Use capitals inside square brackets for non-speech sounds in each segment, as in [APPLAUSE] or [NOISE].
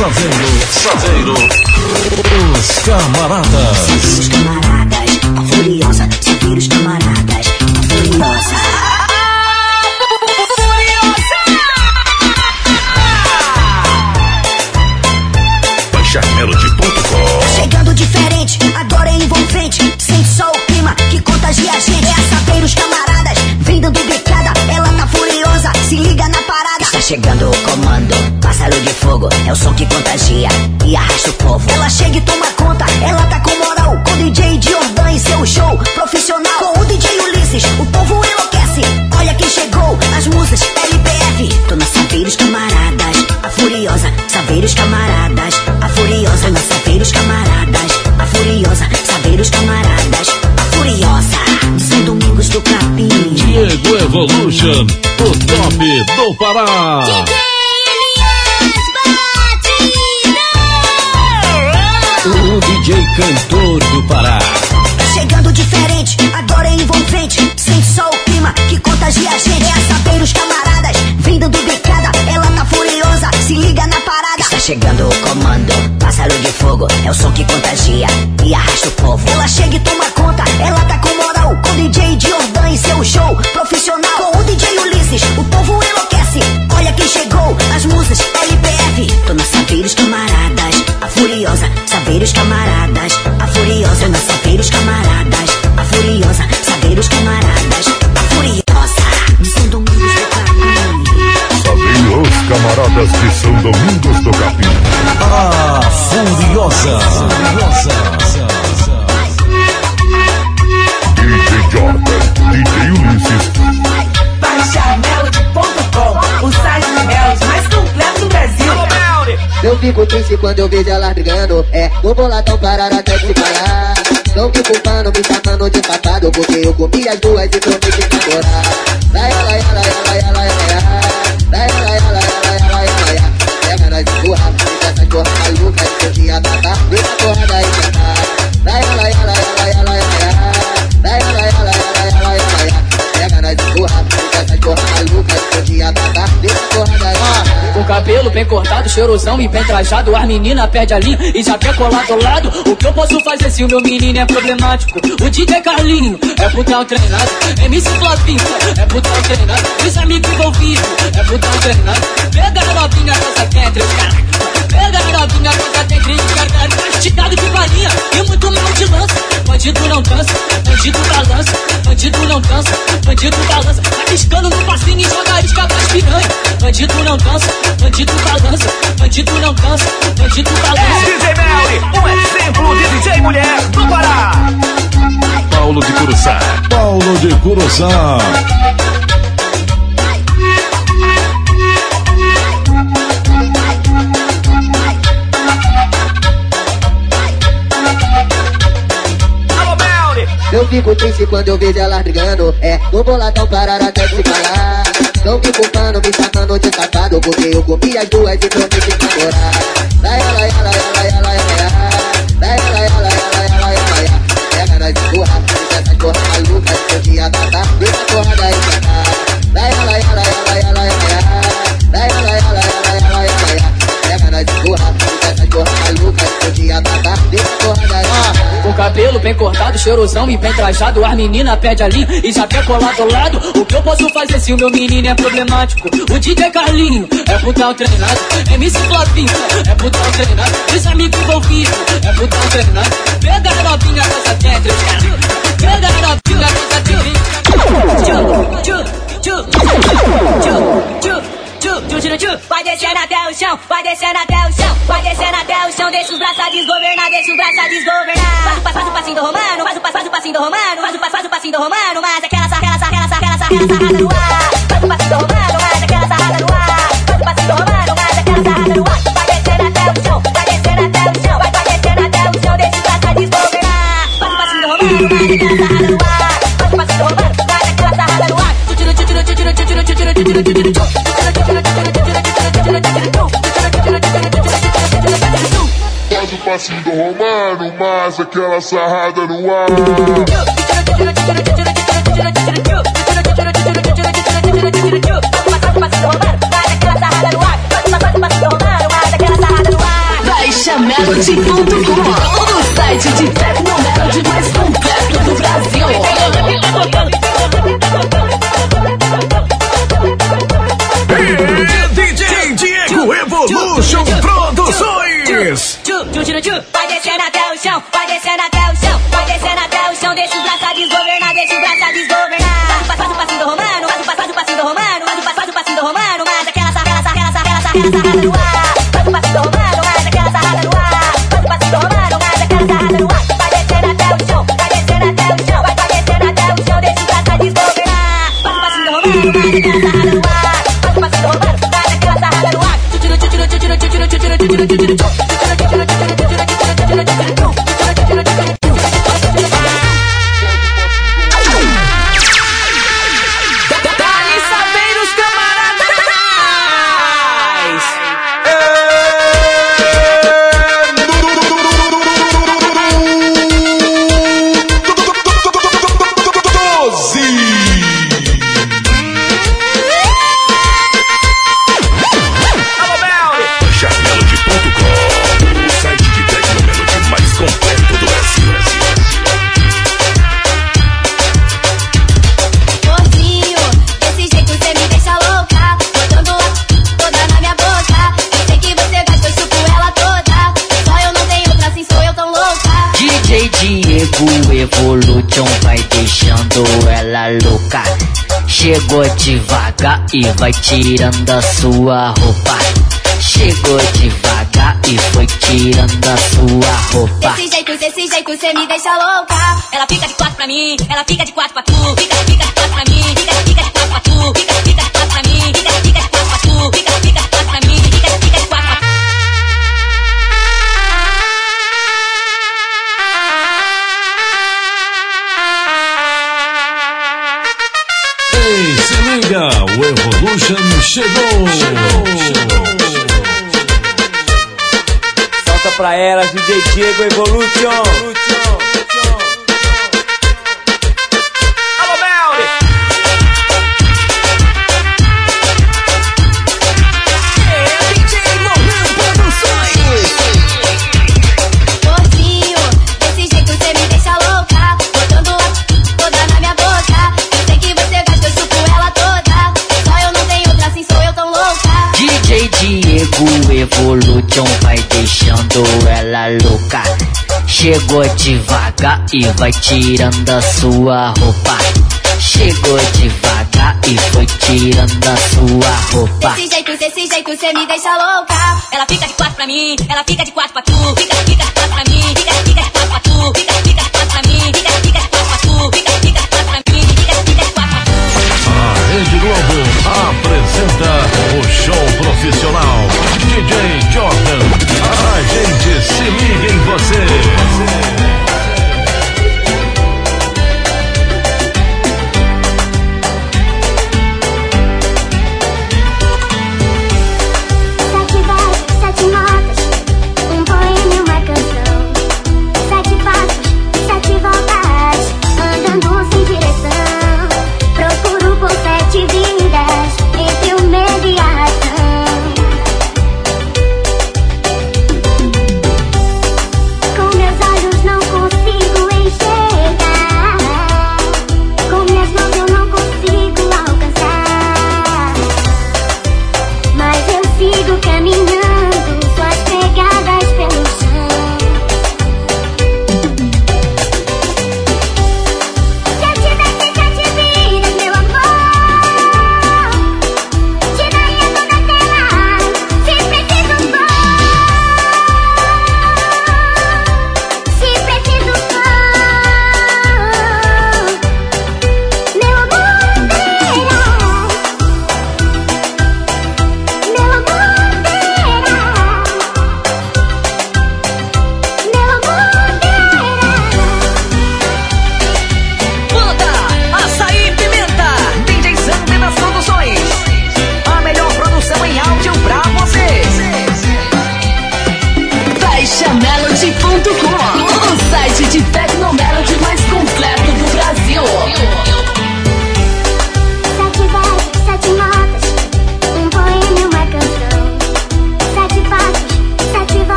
Saveiro, Saveiro, os camaradas. Os camaradas, a furiosa, seguir os camaradas, a furiosa. BaixaMelody.com Chegando diferente, agora é envolvente. Sente só o clima que contagia a gente. É a camaradas, vem dando bicada. Ela tá furiosa, se liga na parada. Está chegando de fogo. É o som que contagia e arrasta o povo. Ela chega e toma conta, ela tá com moral. Com o DJ Jordan e seu show profissional. Com o DJ Ulisses, o povo enlouquece. Olha quem chegou, as musas LPF. Tô na saber os camaradas, a furiosa. Saber os camaradas, a furiosa. Na saber os camaradas, a furiosa. Saber os camaradas, a furiosa. São domingos do capim. Diego Evolution, o top do Pará. DJ cantor do Pará. Tá chegando diferente, agora é envolvente. Sente só o clima que contagia a gente. É a saber os camaradas, vem dando bicada. Ela tá furiosa, se liga na parada. Está chegando o comando, pássaro de fogo. É o som que contagia e arrasta o povo. Ela chega e toma conta, ela tá com moral. Com o DJ Jordan e seu show profissional. Com o DJ Ulisses, o povo enlouquece. Olha quem chegou, as musas LPF. Tô na camaradas, furiosa. Saber os camaradas, a furiosa. Na saber os camaradas, a furiosa. Saber os camaradas, a furiosa. São domingos do caminho. Saber os camaradas de São Domingos do Capim. A Furiosa. DJ Jordan, DJ Ulisses, BaixaMelody.com, fico triste quando eu vejo ela brigando. É, vou boladão parar até se parar. Não fico culpando, me chamando de safado. Porque eu comi as duas e prometi namorar. Vai, ela, ela, ela, cabelo bem cortado, cheirosão e bem trajado. As meninas perde a linha e já quer colar do lado. O que eu posso fazer se o meu menino é problemático? O DJ Carlinho é putão treinado. MC Flavinho é putão treinado. Os amigos envolvidos é putão treinado. Pega a novinha, essa tem três caras Pega a novinha, essa tem três caras Esticado de farinha e muito mal de lança Bandido não cansa, bandido balança Bandido não cansa, bandido balança Tá piscando no passinho e joga isca pras piranha Bandido não cansa, bandido balança Bandido não cansa, bandido É balança DJ Melly, um exemplo de DJ mulher do Pará. Paulo de Curuçá. Paulo de Curuçá. Eu fico triste quando eu vejo ela brigando. É, vou boladão parar até se parar. Não fico culpando, me chamando de safado. Porque eu comi as duas e prometi namorar. Vai, ela, ela, ela, ela, ela. Vai, ela, ela, ela, ela, ela. Pega nas empurra, fica essa porra maluca. Eu tinha babá, vem na porra da cabelo bem cortado, cheirosão e bem trajado. As meninas perde a linha e já quer colar do lado. O que eu posso fazer se o meu menino é problemático? O DJ Carlinho é putão treinado. MC Flavinho é putão treinado. Os amigos envolvidos é putão treinado. Pega a novinha dessa caras Pega a novinha dessa tem três Tchu, tchu, tchu, tchu, tchu, tchu. Vai descendo até o chão, vai descendo até o chão, vai descendo até o chão, deixa os braços desgovernar, deixa os braços desgovernar. Faz o faz o passinho do romano, faz o passo, faz o passinho do romano, faz o passo, faz o passinho do romano, mas aquela sarra, aquela sarra, aquela sarra, aquela sarrada no ar. Faz o passinho do romano, mas aquela sarrada no ar. Faz o passinho do romano, mas aquela sarrada no ar. Vai descendo até o chão, vai descendo até o chão, vai, vai descendo até o chão, deixa os braços desgovernar. Faz o passinho do romano, mas aquela sarrada Faz o passinho do Romano, mas aquela sarrada no ar. Baixamelody.com O site de Tecnomelody mais completo do Brasil. Evolution Produções. Vai descendo até o chão, vai descendo até o chão, vai descendo até o chão, deixa o braço a desgovernar, deixa o braço a desgovernar. Faz, o passinho do romano, faz o faz, faz o passinho do romano, faz o faz, faz o passinho do romano, mas aquela sarrada, sarrada, sarrada, sarrada, sarrada no ar. E vai tirando a sua roupa. Chegou devagar e foi tirando a sua roupa. Desse jeito, desse jeito cê me deixa louca. Ela fica de quatro pra mim, ela fica de quatro pra tu. Fica, fica de quatro pra mim, fica, fica de quatro pra tu. Fica, fica chegou. Solta pra elas, DJ Diego Evolution. Ela louca. Chegou devagar e vai tirando a sua roupa. Chegou devagar e foi tirando a sua roupa. Desse jeito, desse jeito cê me deixa louca. Ela fica de quatro pra mim, ela fica de quatro pra tu. Fica, fica de quatro pra mim, fica, fica de quatro pra tu. Fica, fica de quatro pra mim, fica, fica de quatro pra tu. Fica, fica de quatro pra mim, fica, fica de quatro pra tu. A Rede Globo apresenta o show profissional DJ Jordan.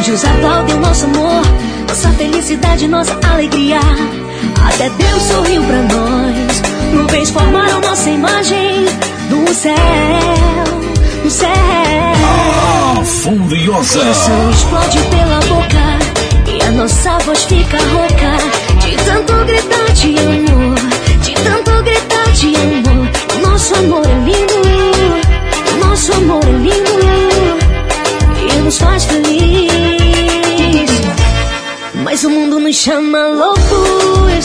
Anjos aplaudem o nosso amor, nossa felicidade, nossa alegria. Até Deus sorriu pra nós. Nuvens formaram nossa imagem no céu, no céu. Ah, fundiosa. O coração explode pela boca e a nossa voz fica rouca. De tanto gritar de amor, de tanto gritar de amor. Nosso amor é lindo, nosso amor é lindo nos faz feliz. Mas o mundo nos chama loucos.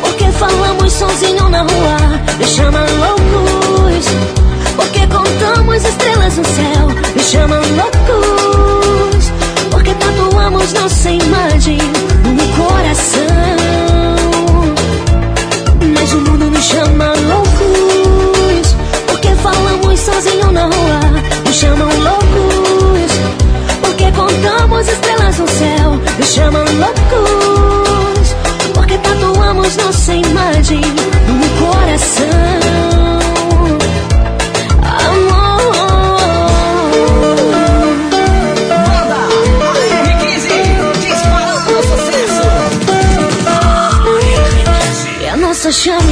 Porque falamos sozinho na rua, nos chama loucos. Porque contamos estrelas no céu, nos chama loucos. Porque tatuamos nossa imagem no coração. Mas o mundo nos chama loucos. Porque falamos sozinho na rua, nos chama loucos. Contamos estrelas no céu, nos chamam loucos. Porque tatuamos nossa imagem no coração. Amor. E a nossa chama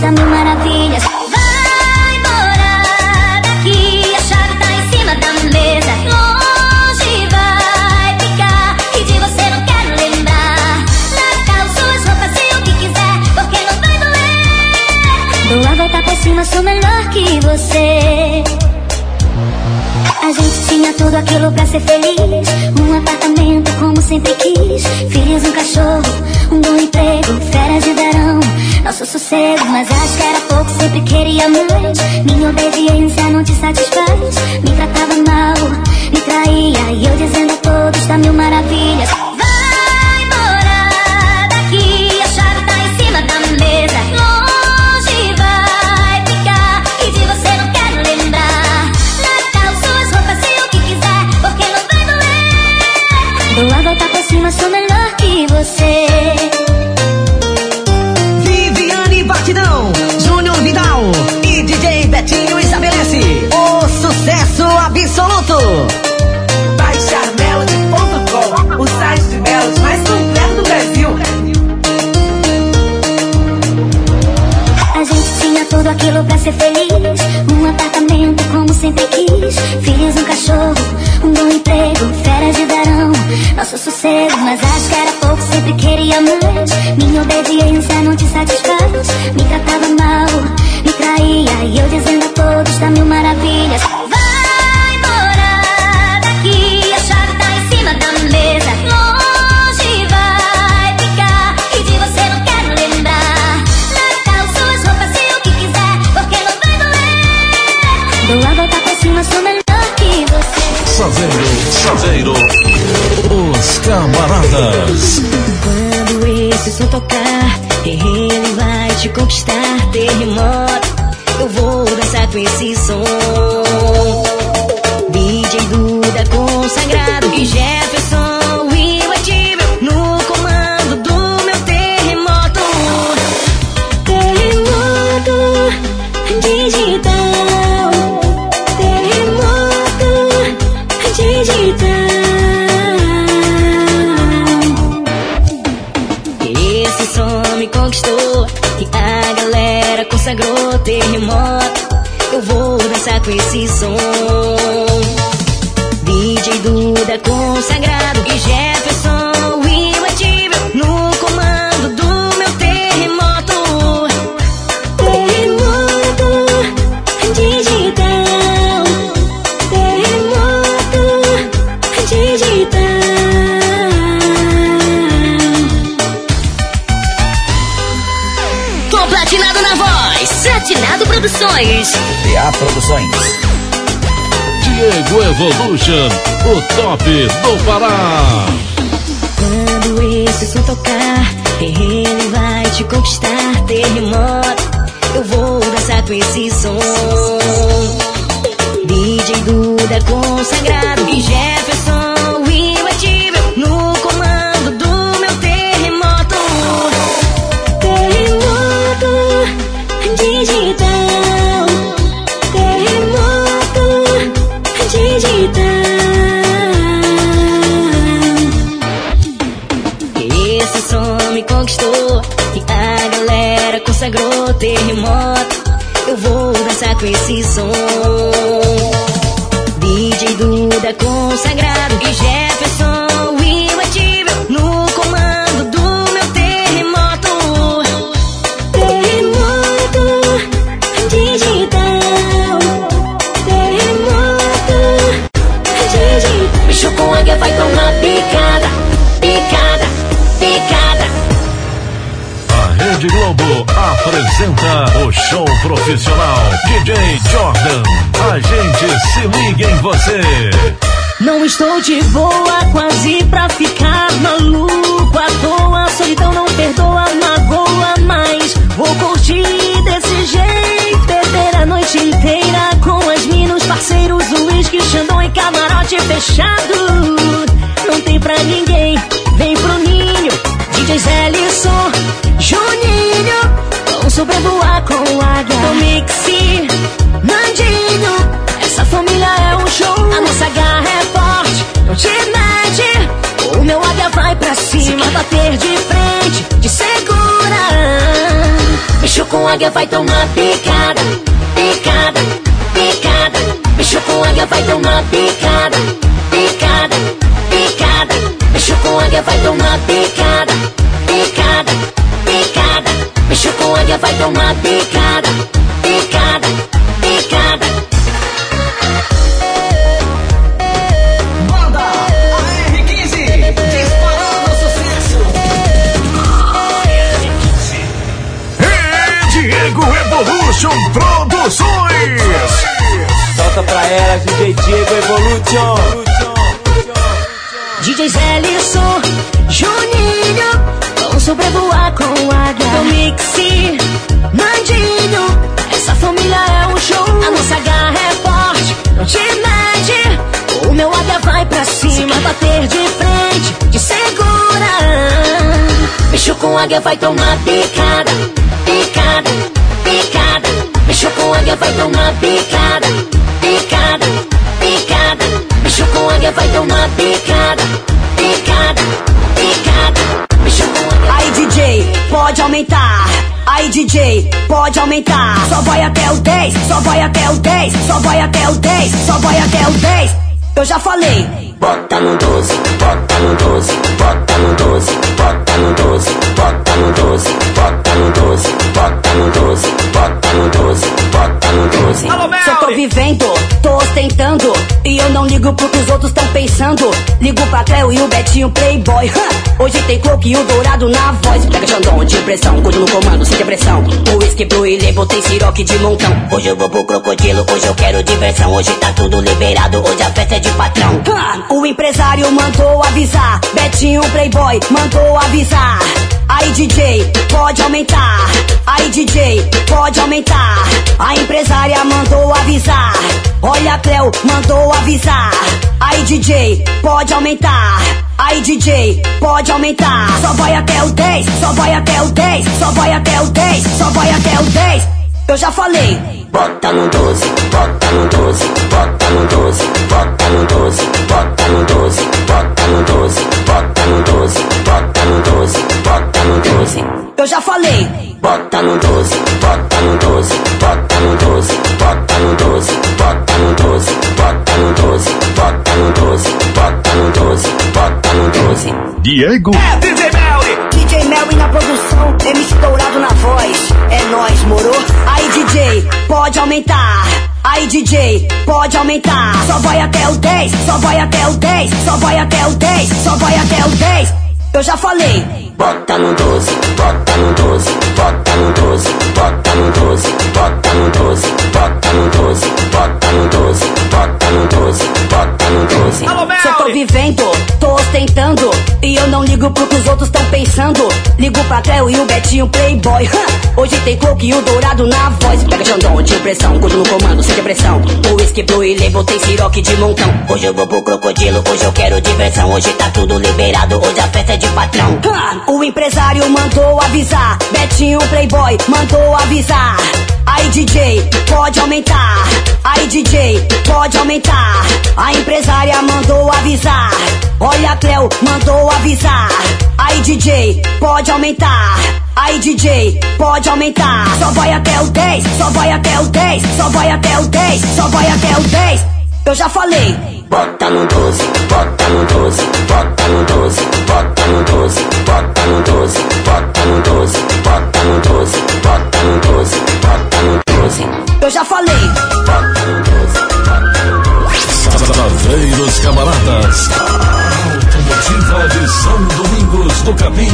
festa, mil maravilhas. Vai embora daqui, a chave tá em cima da mesa. Longe vai ficar, e de você não quero lembrar. Leva suas roupas e o que quiser, porque não vai doer. Dou a volta tá pra cima, sou melhor que você. A gente tinha tudo aquilo pra ser feliz. Um apartamento como sempre quis. Filhos, um cachorro, um bom emprego, férias de 10 cedo, mas acho que era pouco, sempre queria mais. Minha obediência não te satisfaz. Me tratava mal, me traía. E eu dizendo a todos da mil maravilhas. Vai morar daqui, a chave tá em cima da mesa. Longe vai ficar, e de você não quero lembrar. Natal, suas roupas e o que quiser, porque não vai doer. Dou a volta por cima, sou melhor que você. Sempre quis. Fiz um cachorro, um bom emprego, férias de verão. Nosso sossego, mas acho que era pouco, sempre queria mais. Minha obediência não te satisfaz. Me tratava mal, me traía. E eu dizendo a todos da mil maravilhas. Saveiro, Saveiro. Os camaradas. Quando esse som tocar, ele vai te conquistar. Terremoto, eu vou dançar com esse som. Dançar com esse som. DJ Duda consagrado e Jefferson imbatível no comando do meu terremoto. Terremoto digital. Terremoto digital. Com platinado na voz, Platinado Produções. PA Produções. Diego Evolution, o top do Pará. Quando esse som tocar, ele vai te conquistar. Terremoto, eu vou dançar com esse som. DJ Duda consagrado e Jefferson com esse som. DJ Duda consagrado e Jefferson apresenta o show profissional DJ Jordan. A gente se liga em você. Não estou de boa, quase pra ficar maluco à toa. Solidão não perdoa, magoa, mas vou curtir desse jeito. Beber a noite inteira com as minas, parceiros, uísque, xandão e camarote fechado. Não tem pra ninguém, vem pro ninho. DJ Zé Lisson, sobrevoar com águia. Então mixi, mandinho, essa família é um show. A nossa garra é forte, não te mede. O meu águia vai pra cima. Se bater de frente, de segura. Bicho com águia, vai tomar picada, picada, picada. Bicho com águia, vai tomar picada, picada, picada. Bicho com águia, vai tomar picada. Águia vai tomar picada, picada, picada. Banda AR15, disparando sucesso. E Diego Evolution Produções. Solta pra ela, DJ Diego Evolution. DJ Zé Lisson, Juninho, sobrevoar com águia. Do Mixi, Nandinho, essa família é um show. A nossa garra é forte, não te mede. O meu águia vai pra cima, bater de frente, de segura. Bicho com águia vai tomar picada, picada, picada. Bicho com águia vai tomar picada, picada, picada. Bicho com águia vai tomar picada, picada. Pode aumentar. Aí DJ, pode aumentar. Só vai até o 10, só vai até o 10, só vai até o 10, só vai até o 10. Eu já falei. Bota no 12, bota no 12, bota no 12, bota no 12, bota no 12, bota no 12, bota no 12, bota no 12, bota no 12. Só tô vivendo, tô ostentando. E eu não ligo pro que os outros tão pensando. Ligo pra Cleo e o Betinho Playboy. Hoje tem coque e o dourado na voz. Pega Xandão de pressão, cuido no comando, sem depressão. O whisky e label tem siroque de montão. Hoje eu vou pro crocodilo, hoje eu quero diversão, hoje tá tudo liberado, hoje a festa é de patrão. Hã? O empresário mandou avisar. Betinho Playboy mandou avisar. Aí DJ, pode aumentar. Aí DJ, pode aumentar. A empresária mandou avisar. Olha, Cleo mandou avisar. Aí DJ, pode aumentar. Aí DJ, pode aumentar. Só vai até o 10, só vai até o 10, só vai até o 10, só vai até o 10. Eu já falei. Bota no 12, bota no 12, bota no 12, bota no 12, bota no 12, bota no 12, bota no 12, bota no 12, bota no 12. Eu já falei. Bota no 12, bota no 12, bota no 12, bota no 12, bota no 12, bota no 12, bota no 12, bota no 12, bota no 12. Diego. É DJ Melly. Na produção, MC Dourado na voz. É nóis, moro? Aí DJ, pode aumentar. Aí DJ, pode aumentar. Só vai até o 10, só vai até o 10, só vai até o 10, só vai até o 10. Eu já falei. Bota no 12, bota no 12, bota no 12, bota no 12, bota no 12, bota no 12, bota no 12, bota no 12, bota no 12. Só tô vivendo, tô ostentando. E eu não ligo pro que os outros tão pensando. Ligo pra Cleo e o Betinho Playboy. Hoje tem coque e o dourado na voz. Pega Xandão de pressão, cuido no comando, sem depressão. O whisky blue e label tem siroque de montão. Hoje eu vou pro crocodilo, hoje eu quero diversão, hoje tá tudo liberado, hoje a festa é de patrão. O empresário mandou avisar. Betinho Playboy mandou avisar. Aí DJ, pode aumentar. Aí DJ, pode aumentar. A empresária mandou avisar. Olha, Cleo mandou avisar. Aí DJ, pode aumentar. Aí DJ, pode aumentar. Só vai até o 10, só vai até o 10, só vai até o 10, só vai até o 10. Eu já falei. Bota no 12, bota no 12, bota no 12, bota no 12, bota no 12, bota no 12, bota no 12, bota no 12, bota no 12. Eu já falei. Bota no 12, bota no 12. Saveiros Camaradas. Automotiva de São Domingos do Capim.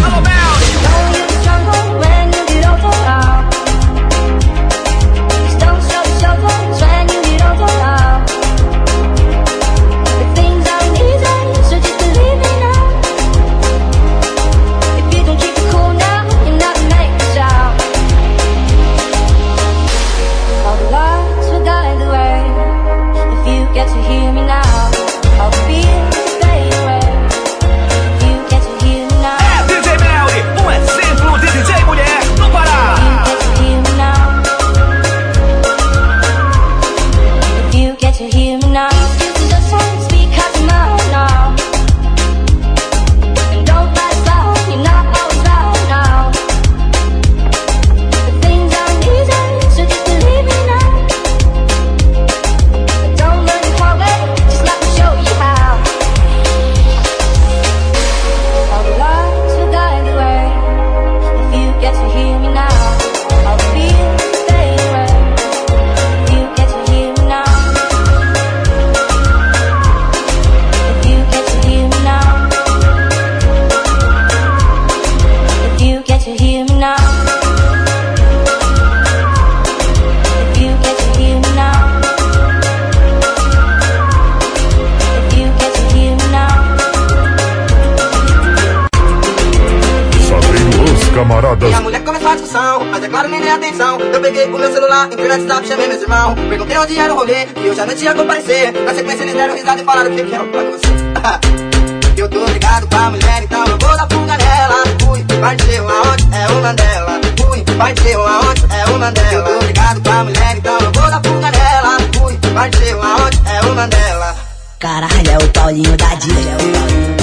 O meu celular, entrei no WhatsApp, chamei meus irmãos. Perguntei onde era o rolê, e eu já não tinha comparecer. Na sequência eles deram risada e falaram que que é pra você. [LAUGHS] eu tô ligado com a mulher, então eu vou dar fuga nela. Fui, partiu aonde? É o Mandela. Fui, partiu aonde? É o Mandela. Eu tô ligado com a mulher, então eu vou dar fuga nela. Fui, partiu aonde? É o Mandela. Caralho, é o Paulinho da Dia, é o Paulinho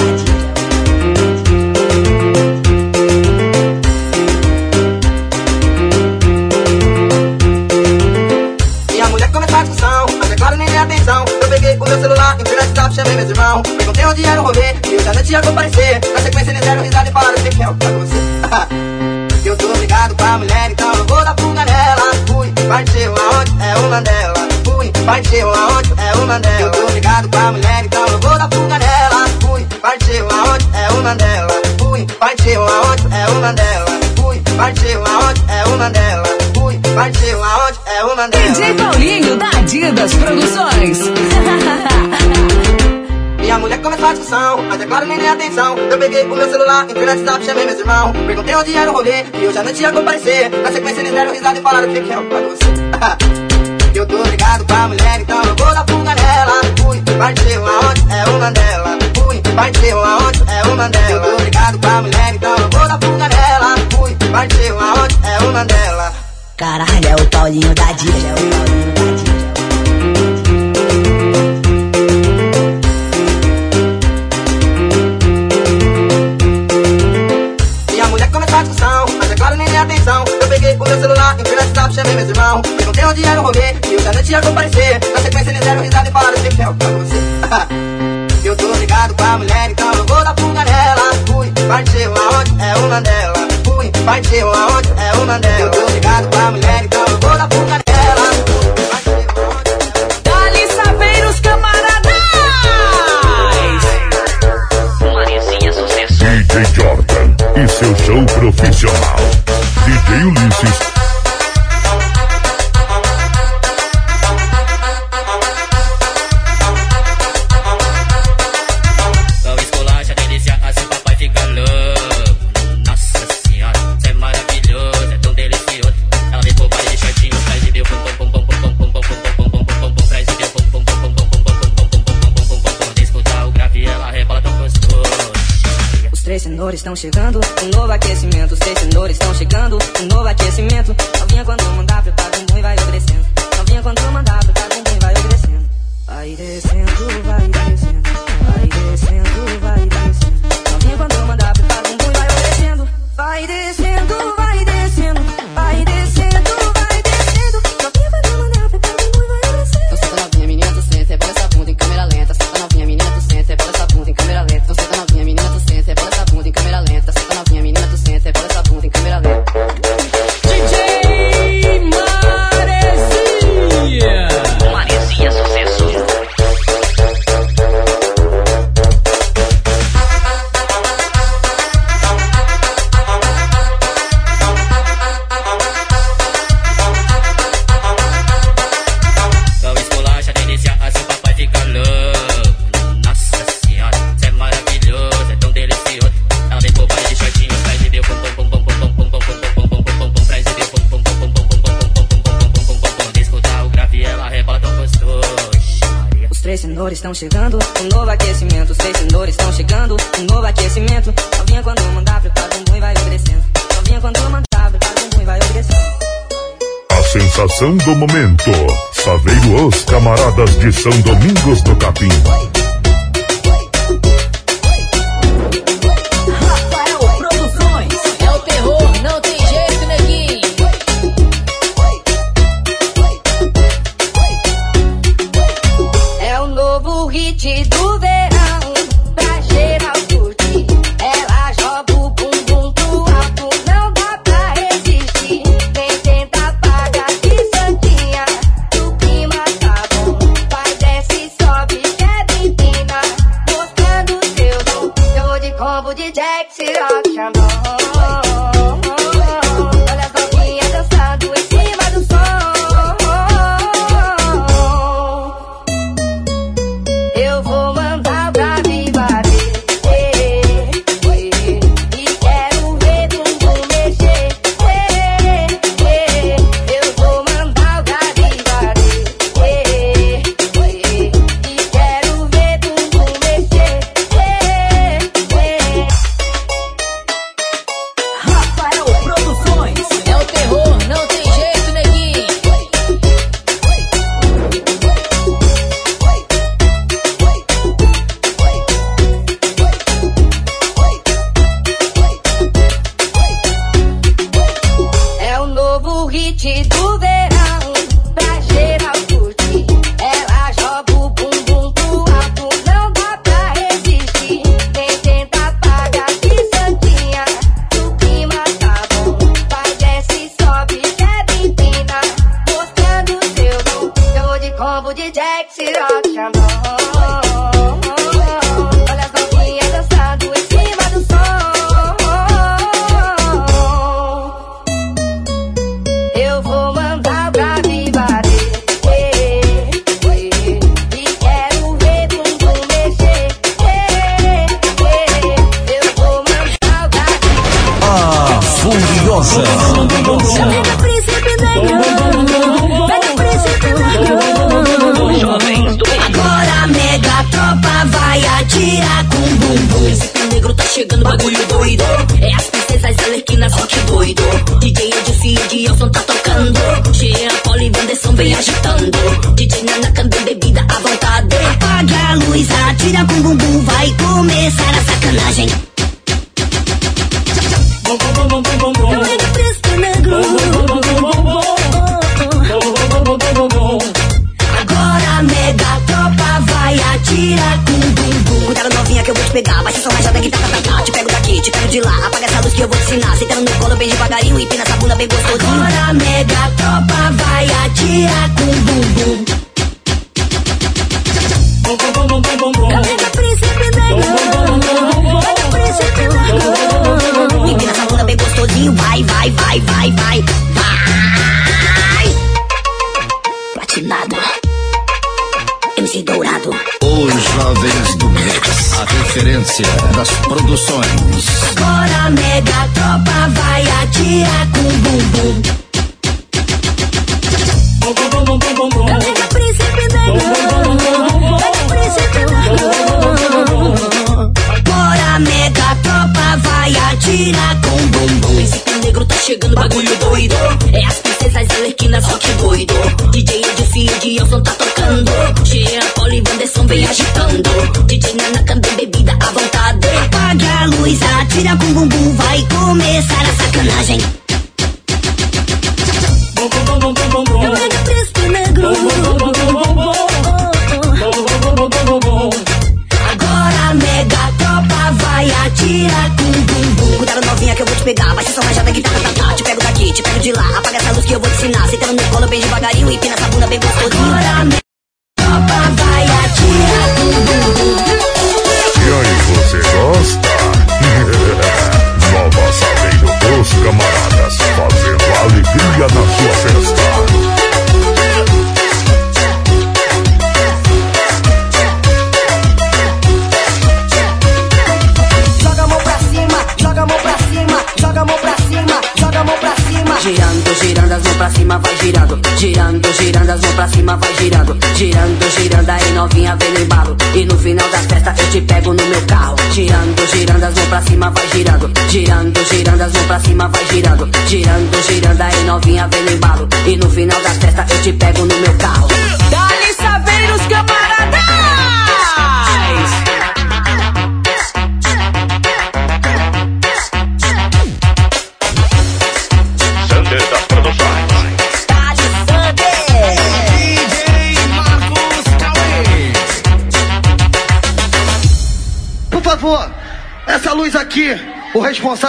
meus irmãos. Perguntei onde era o rolê, e eu já não tinha comparecer. Na sequência eles deram risada e falaram o que que é o pra você. [LAUGHS] eu tô ligado com a mulher, então eu vou dar fuga nela. Fui, partiu aonde? É o Mandela. Fui, partiu aonde? É o Mandela. Eu tô ligado com a mulher, então eu vou dar fuga nela. Fui, partiu aonde? É o Mandela. Fui, partiu aonde? É o Mandela. Fui, partiu aonde? É o Mandela. Fui, partiu aonde? É o Mandela. DJ Paulinho da Adidas Produções. [LAUGHS] Minha mulher começou a discussão, mas é claro, nem dei atenção. Eu peguei o meu celular, entrei no WhatsApp, chamei meus irmãos. Perguntei onde era o rolê, e eu já não tinha comparecer. Na sequência eles deram risada e falaram o que que é o pra você. [LAUGHS] eu tô ligado com a mulher, então eu vou dar fuga nela. Fui, partiu aonde? É o Mandela. Fui, partiu aonde? É o Mandela. Eu tô ligado com a mulher, então eu vou dar fuga nela. Fui, partiu aonde? É o Mandela. Caralho, é o Paulinho da Dia, celular, entrei no WhatsApp, chamei meus irmãos. Perguntei onde era o rolê, e eu já não tinha comparecer. Na sequência eles deram risada e falaram o é o pra você. [LAUGHS] eu tô ligado com a mulher, então eu vou dar fuga nela. Fui, partiu aonde? É o Mandela. Fui, partiu aonde? É o Mandela. Eu tô ligado com a mulher, então eu vou dar fuga nela. Dali Saveiros Camaradas. Marizinha sucesso. DJ Jordan e seu show profissional. DJ Ulisses estão chegando, um novo aquecimento. Os senhores estão chegando, um novo aquecimento. Sensação do momento. Saveiro os camaradas de São Domingos do Capim. com bumbum vai começar a sacanagem.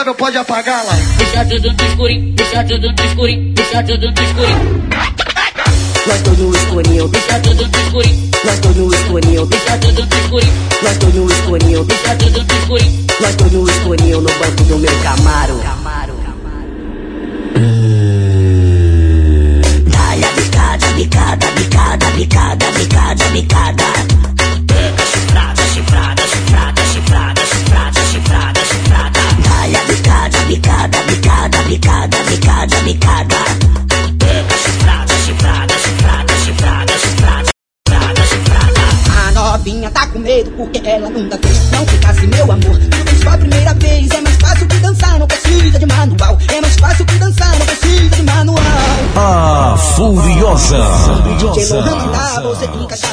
não pode apagá-la. Deixa tudo no escurinho, puxa tudo no escurinho, puxa tudo no escurinho. Nós tô no escurinho, puxa tudo no escurinho. Nós tô no escurinho, puxa tudo no escurinho. Nós tô no escurinho, puxa tudo no escurinho. Nós tô no escurinho no banco do meu Camaro. significa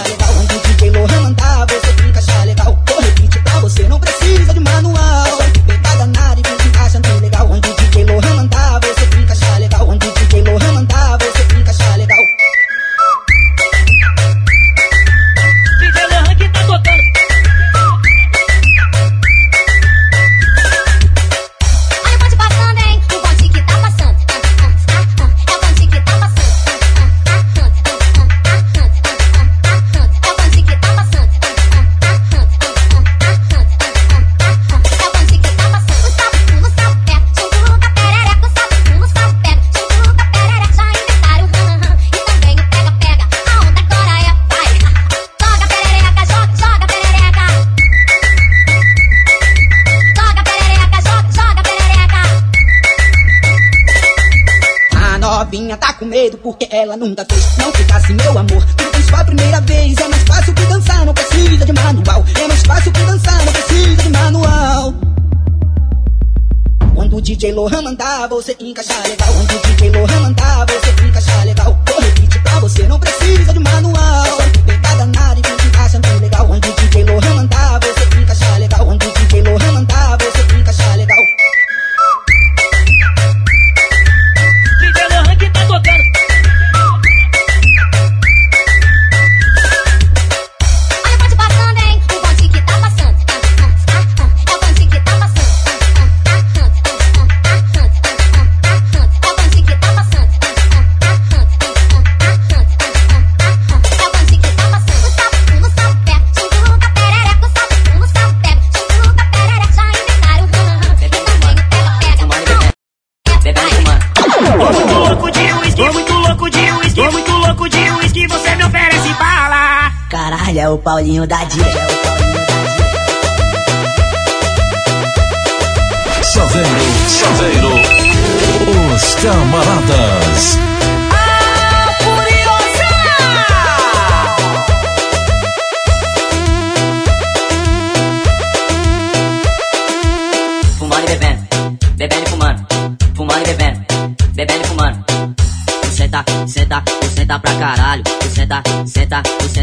caminho da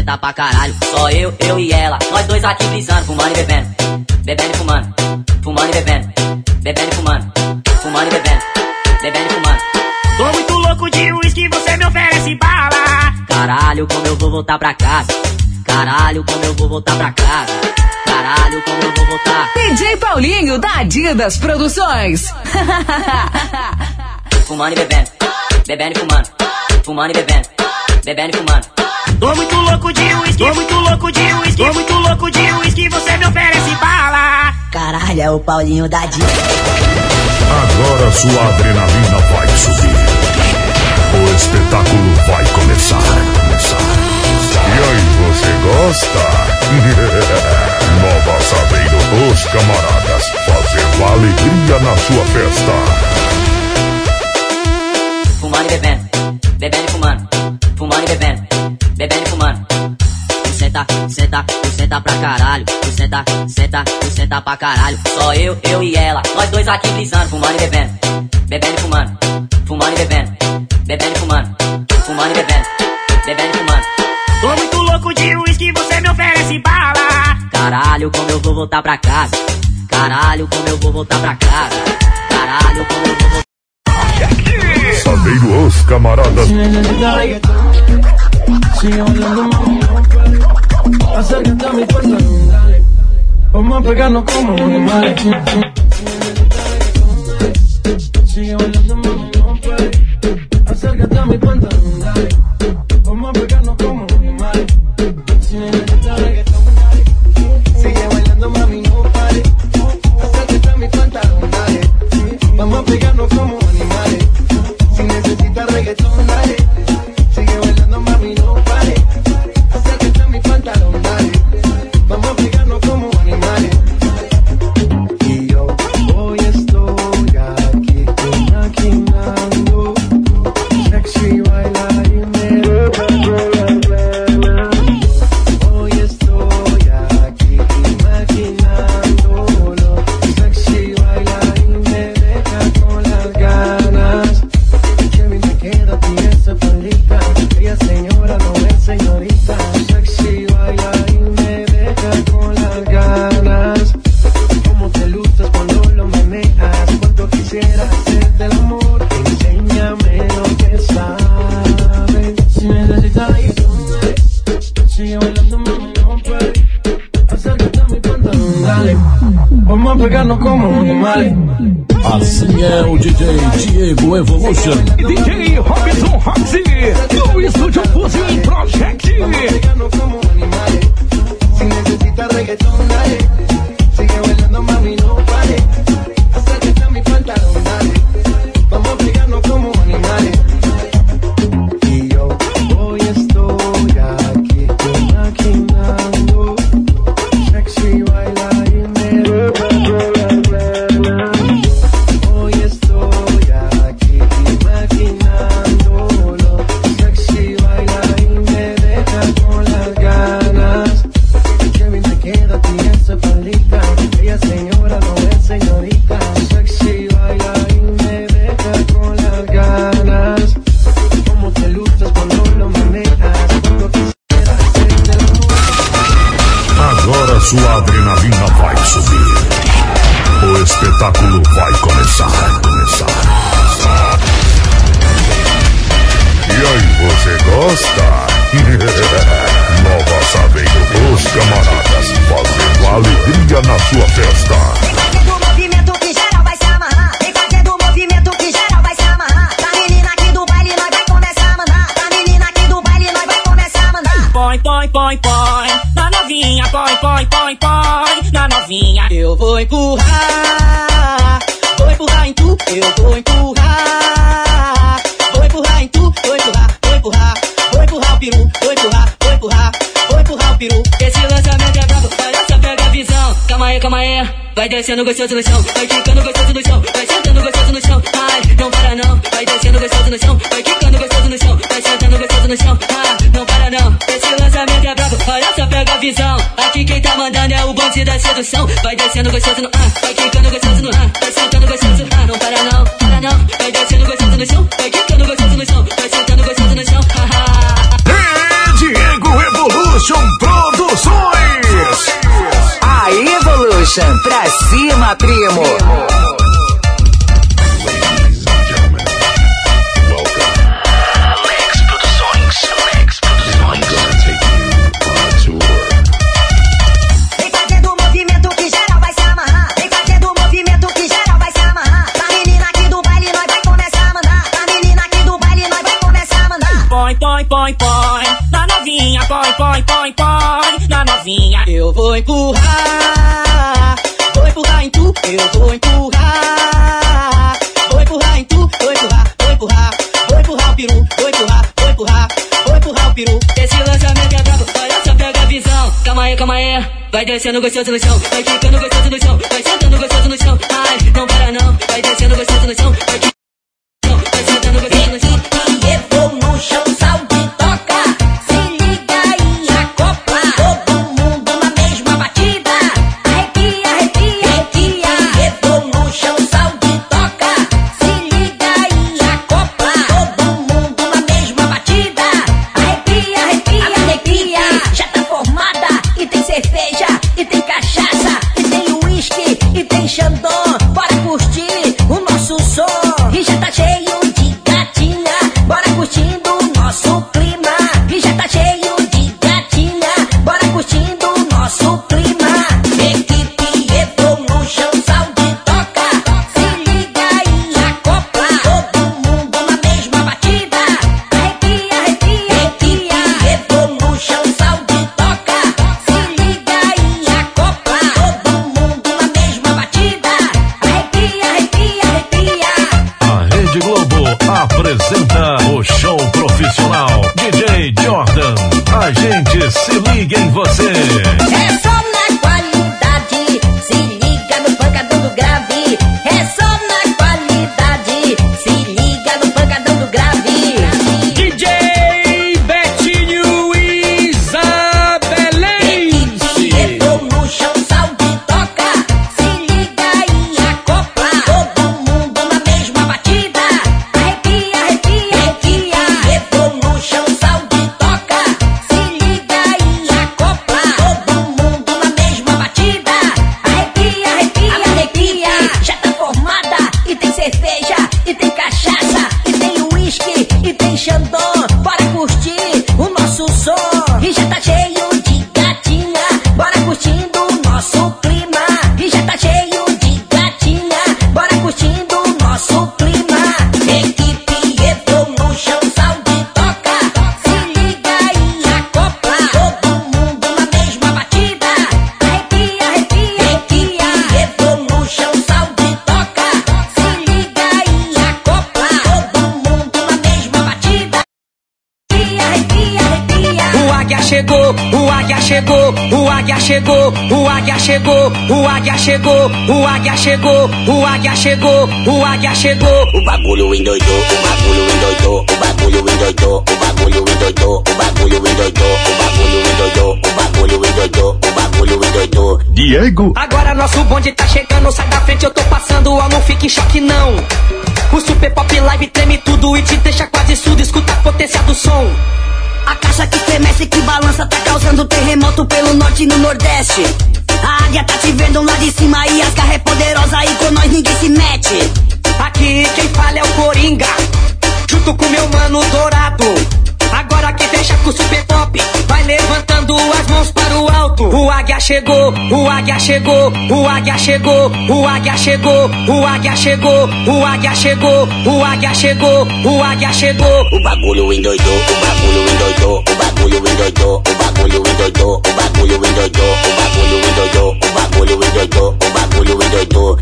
senta, tu senta pra caralho. Só eu, eu e ela, nós dois aqui brisando, fumando e bebendo, bebendo e fumando, fumando e bebendo, bebendo e fumando, fumando e bebendo, bebendo e fumando. Tô muito louco de uísque, você me oferece bala. Caralho, como eu vou voltar pra casa? Caralho, como eu vou voltar pra casa? Caralho, como eu vou voltar? DJ Paulinho da Adidas Produções. [LAUGHS] Fumando e bebendo, bebendo e fumando, fumando e bebendo, bebendo e fumando. Tô muito louco de uísque, tô muito louco de uísque, tô muito louco de uísque, você me oferece bala. Caralho, é o Paulinho da Dia. Agora sua adrenalina vai subir. O espetáculo vai começar. começar. E aí, você gosta? [LAUGHS] Nova Sabeiro, os camaradas, fazendo alegria na sua festa. Senta, senta, tu senta pra caralho, tu senta, senta, tu senta pra caralho. Só eu, eu e ela, nós dois aqui brisando, fumando e bebendo, bebendo e fumando, fumando e bebendo, bebendo e fumando, fumando e bebendo, bebendo e fumando. Tô muito louco de uísque, você me oferece bala. Caralho, como eu vou voltar pra casa? Caralho, como eu vou voltar pra casa? Caralho, como eu vou voltar Sabeiro, os camaradas. Acércate a mi puerta, dale. Vamos a pegarnos como animales. Sigue bailando, dale. Vamos a pegarnos como animales. Assim é o DJ Diego Evolution. DJ Robinson Roxy, no Estúdio Fusion Project. Si necesitas reggaetón, dale. Vai descendo gostoso no chão, vai quicando gostoso no chão, vai sentando gostoso no chão. Ai, não para não, vai descendo gostoso no chão, vai quicando gostoso no chão, vai sentando gostoso no chão. Ah, não para não, esse lançamento é brabo, olha só, pega a visão. Aqui quem tá mandando é o bonde da sedução, vai descendo gostoso no ah, vai quicando gostoso no ah, vai sentando gostoso, ah, não para não, para não, vai descendo gostoso no chão, vai quicando gostoso no chão, nós vai começar a mandar. Põe, põe, põe, põe. Na novinha, põe, põe, põe, põe. Na novinha. Eu vou empurrar, eu vou empurrar, vou empurrar em tu, vou empurrar, vou empurrar, vou empurrar o peru, vou empurrar, vou empurrar, vou empurrar o peru. Esse lançamento é brabo, olha só, pega a visão. Calma aí, calma aí, vai descendo gostoso no chão, vai quicando gostoso no chão, vai sentando gostoso no chão. Ai, não para não, vai descendo gostoso no chão, vai uísque e tem xandão. Chegou, o águia chegou, o águia chegou. O bagulho endoidou, o bagulho endoidou, o bagulho endoidou, o bagulho endoidou, o bagulho endoidou, o bagulho endoidou, o bagulho endoidou, o bagulho endoidou. Diego. Agora nosso bonde tá chegando, sai da frente, eu tô passando, ó, não fique em choque não. O Super Pop Live treme tudo e te deixa quase surdo, escuta a potência do som. A caixa que estremece, que balança, tá causando terremoto pelo norte e no nordeste. A águia tá te vendo lá de cima e as garras é poderosa e com nós ninguém se mete. Aqui quem fala é o Coringa, junto com meu mano dourado. Agora quem fecha com o super pop, vai levantando as mãos para o alto. O águia chegou, o águia chegou, o águia chegou, o águia chegou, o águia chegou, o águia chegou, o águia chegou, o águia chegou. O bagulho endoidou, o bagulho endoidou, o bagulho endoidou, o bagulho endoidou, o bagulho endoidou, o bagulho endoidou, o bagulho endoidou, o bagulho endoidou.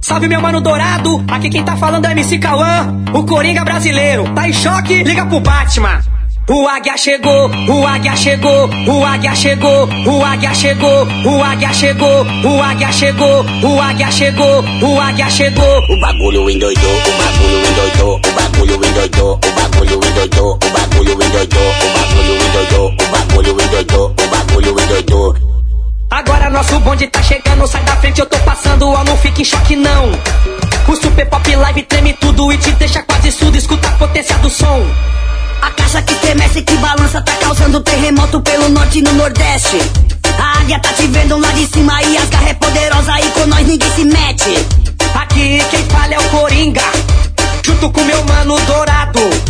Salve meu mano dourado, aqui quem tá falando é MC Cauã, o Coringa brasileiro. Tá em choque? Liga pro Batman. O águia chegou, o águia chegou, o águia chegou, o águia chegou, o águia chegou, o águia chegou, o águia chegou, o águia chegou. O bagulho endoidou, o bagulho endoidou, o bagulho endoidou, o bagulho endoidou, o bagulho endoidou, o bagulho endoidou, o bagulho endoidou, o bagulho endoidou. Agora nosso bonde tá chegando, sai da frente, eu tô passando, ó, não fique em choque não. O Super Pop Live treme tudo e te deixa quase surdo, escuta a potência do som. A caixa que tremece, que balança, tá causando terremoto pelo norte e no nordeste. A águia tá te vendo lá de cima e as garras é poderosa e com nós ninguém se mete. Aqui quem fala é o Coringa, junto com meu mano dourado.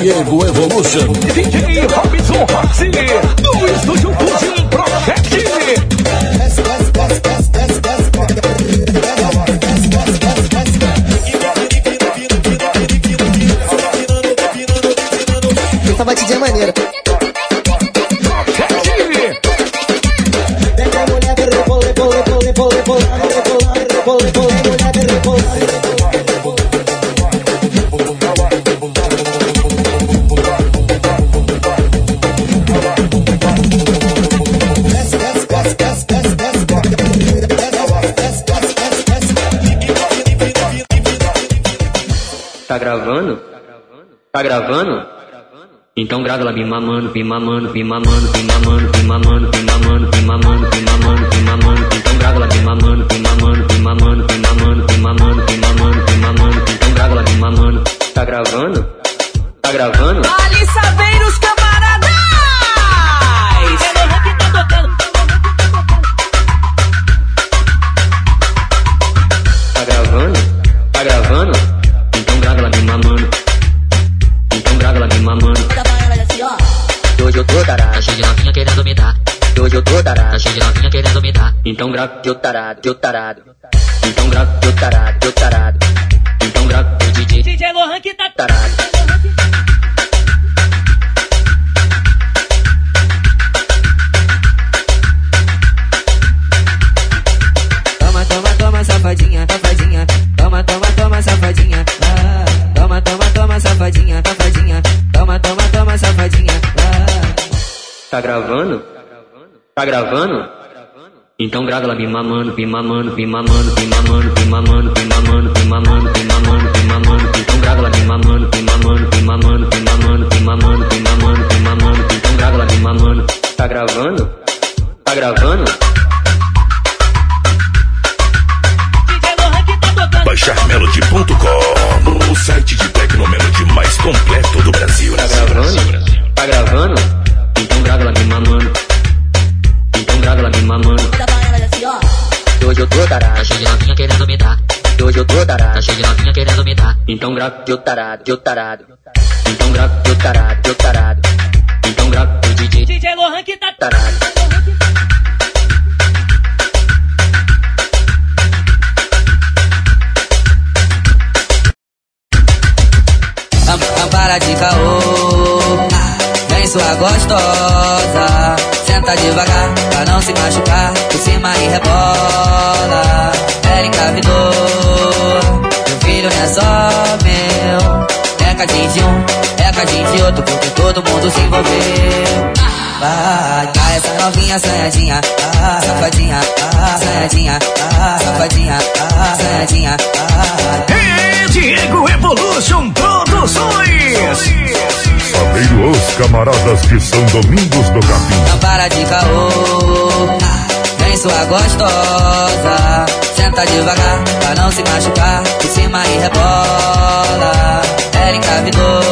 Diego Evolution. DJ Robinson Tá gravando? Então grava lá, me mamando, me mamando, me mamando, me mamando, me mamando, me mamando, me mamando, me mamando, me mamando. Então grava lá, me mamando, me mamando, me mamando, me mamando, me mamando, me mamando, me mamando. Então grava lá, me mamando. Tá gravando? Tá gravando? Ali Saveiros, Então grava, eu tarado, eu tarado. Então grava, eu tarado, eu tarado. Então grava, o DJ. DJ Lohan que tá tarado. Toma, toma, toma, safadinha, safadinha. Toma, toma, toma, safadinha. Ah, toma, toma, toma, safadinha, safadinha. Toma, toma, toma, safadinha. Ah. Tá gravando? Tá gravando? Então grava ela me mamando, me mamando, me mamando, me mamando, me mamando, me mamando, me mamando, me mamando, me mamando. Então grava ela me mamando, me mamando, me mamando, me mamando, me mamando, me mamando, me mamando. Então grava ela me mamando. Tá gravando? Tá gravando? Baixarmelody.com O site de Tecnomelody mais completo do Brasil. Tá gravando? Tá gravando? Então grava ela me mamando. Então grava ela me mamando. Hoje eu tô tarado, cheio de novinha querendo me dar. Hoje eu tô tarado, cheio de novinha querendo me dar. Então grava, eu tarado, eu tarado. Então grava, eu tarado, eu tarado. Então grava, o DJ. DJ Lohan que tá tarado. Para de caô. Vem sua gostosa. Senta devagar pra não se machucar. Por cima e rebola. Ela engravidou. Meu filho não é só meu. É cadinho de um, é cadinho de outro. Porque todo mundo se envolveu. Vai, vai essa novinha sanhadinha, ah, safadinha, ah, sanhadinha, ah, safadinha, ah, sanhadinha, ah. Diego Evolution Produções. Sabeiro os camaradas de São Domingos do Capim. Não para de caô. Vem sua gostosa. Senta devagar pra não se machucar. Por cima e rebola. Ela engravidou.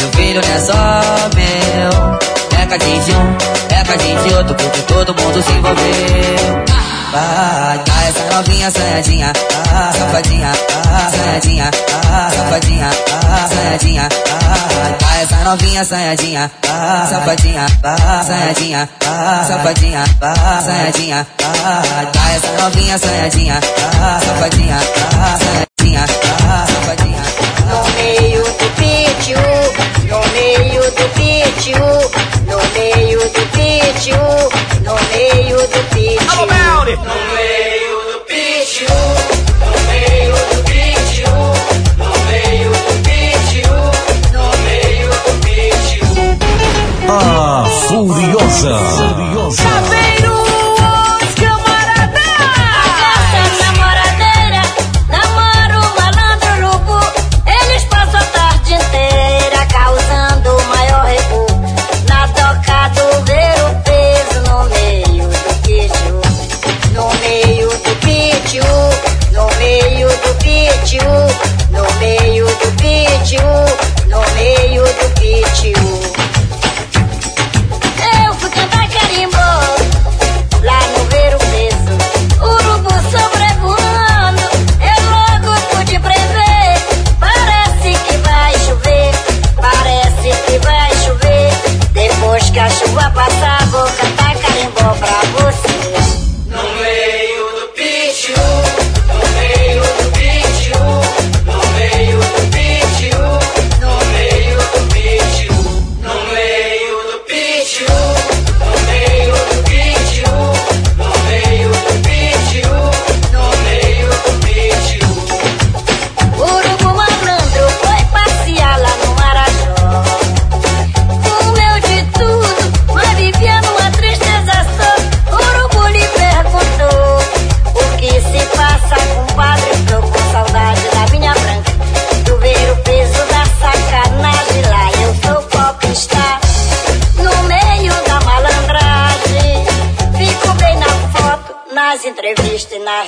Meu filho não é só meu. Cadinho de um, cadinho de outro. Porque todo mundo se envolveu. Vai, vai essa novinha sanhadinha, ah, safadinha, novinha sanhadinha, ah, safadinha, ah, sanhadinha, ah, safadinha, ah, sanhadinha, ah, essa novinha sanhadinha, ah, safadinha, ah, sanhadinha, ah, safadinha. No meio do pítio, no meio do pítio,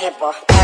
Record.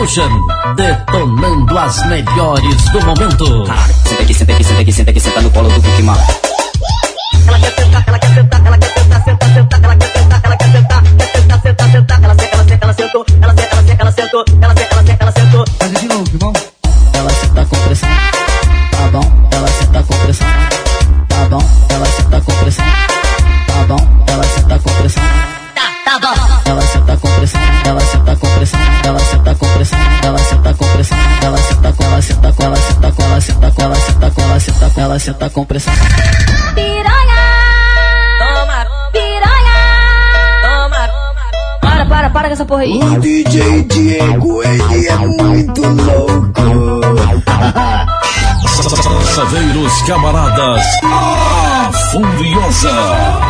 Revolution, detonando as melhores do momento. Senta aqui, senta aqui, senta aqui, senta aqui, senta no colo do Kikimar. Ela quer sentar, ela quer sentar. porra aí. O DJ Diego, ele é muito louco. Saveiros camaradas, a Fundiosa,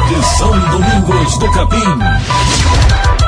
de São Domingos do Capim.